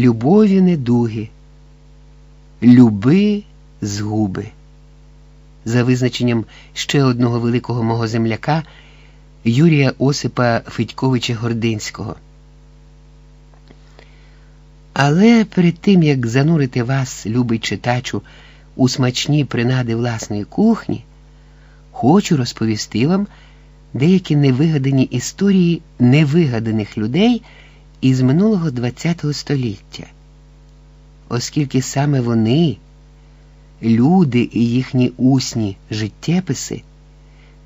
любові недуги, люби згуби. За визначенням ще одного великого мого земляка Юрія Осипа Федьковича Гординського. Але перед тим, як занурити вас, любий читачу, у смачні принади власної кухні, хочу розповісти вам деякі невигадані історії невигаданих людей із минулого ХХ століття, оскільки саме вони, люди і їхні усні життєписи,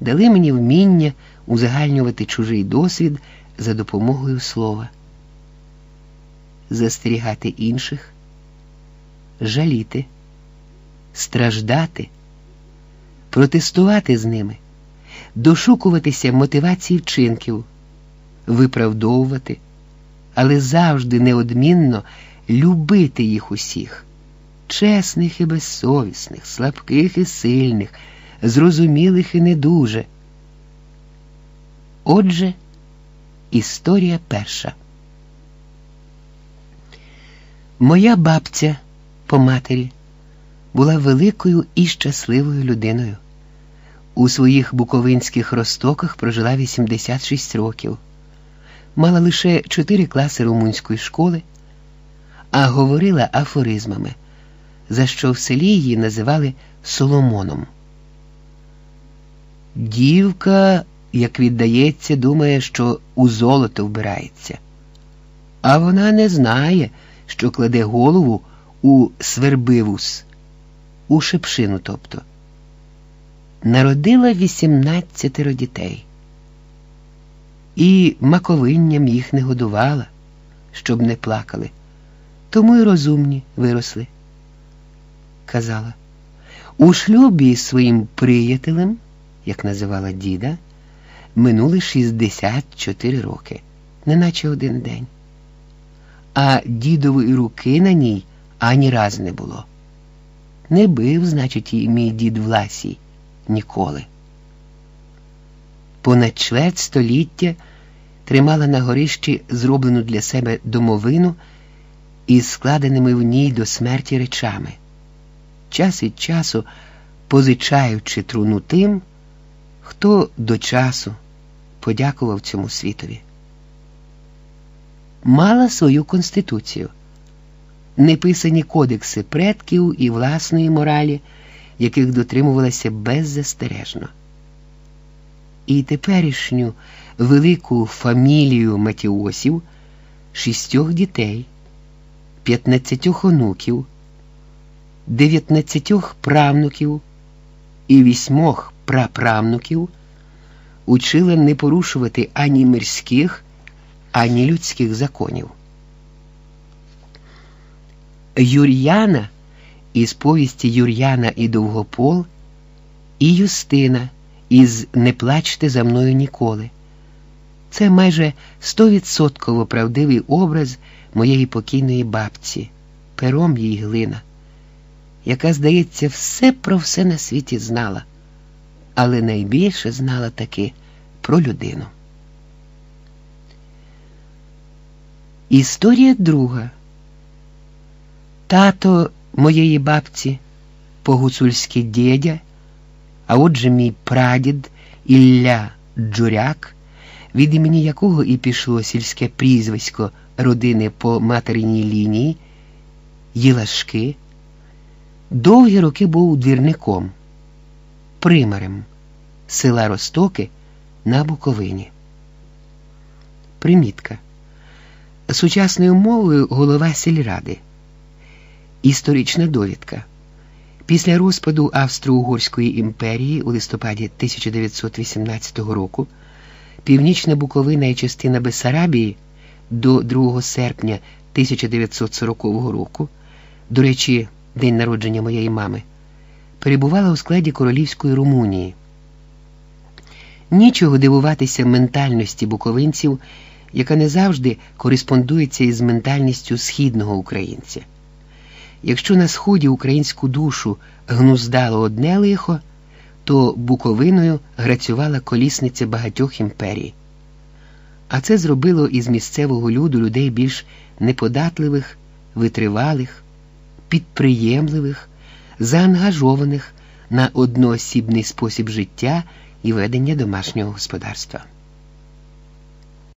дали мені вміння узагальнювати чужий досвід за допомогою слова, застерігати інших, жаліти, страждати, протестувати з ними, дошукуватися мотивації вчинків, виправдовувати, але завжди неодмінно любити їх усіх, чесних і безсовісних, слабких і сильних, зрозумілих і недуже. Отже, історія перша. Моя бабця по матері була великою і щасливою людиною. У своїх буковинських ростоках прожила 86 років, мала лише 4 класи румунської школи, а говорила афоризмами, за що в селі її називали Соломоном. Дівка як віддається, думає, що у золото вбирається. А вона не знає, що кладе голову у свербивус, у шепшину, тобто. Народила вісімнадцятеро дітей. І маковинням їх не годувала, щоб не плакали, тому й розумні виросли. Казала, у шлюбі з своїм приятелем, як називала діда, минули 64 роки, неначе один день. А дідової руки на ній ані раз не було. Не бив, значить, і мій дід Власій ніколи. Понад чверть століття тримала на горищі зроблену для себе домовину із складеними в ній до смерті речами, час від часу позичаючи труну тим, хто до часу подякував цьому світові. Мала свою конституцію, неписані кодекси предків і власної моралі, яких дотримувалася беззастережно. І теперішню велику фамілію матіосів, шістьох дітей, п'ятнадцятьох онуків, дев'ятнадцятьох правнуків і вісьмох праправнуків учила не порушувати ані мирських, ані людських законів. Юр'яна із повісті Юр'яна і Довгопол, і Юстина із Не плачте за мною ніколи. Це майже стовідсотково правдивий образ моєї покійної бабці, пером їй глина, яка, здається, все про все на світі знала але найбільше знала таки про людину. Історія друга. Тато моєї бабці, погуцульський дідя, а отже мій прадід Ілля Джуряк, від імені якого і пішло сільське прізвисько родини по материній лінії, Єлашки, довгі роки був двірником примарем села Ростоки на Буковині. Примітка. Сучасною мовою голова сільради. Історична довідка. Після розпаду Австро-Угорської імперії у листопаді 1918 року Північна Буковина і частина Бессарабії до 2 серпня 1940 року, до речі, день народження моєї мами перебувала у складі королівської Румунії. Нічого дивуватися ментальності буковинців, яка не завжди кореспондується із ментальністю східного українця. Якщо на сході українську душу гнуздало одне лихо, то буковиною грацювала колісниця багатьох імперій. А це зробило із місцевого люду людей більш неподатливих витривалих, підприємливих, заангажованих на одноосібний спосіб життя і ведення домашнього господарства.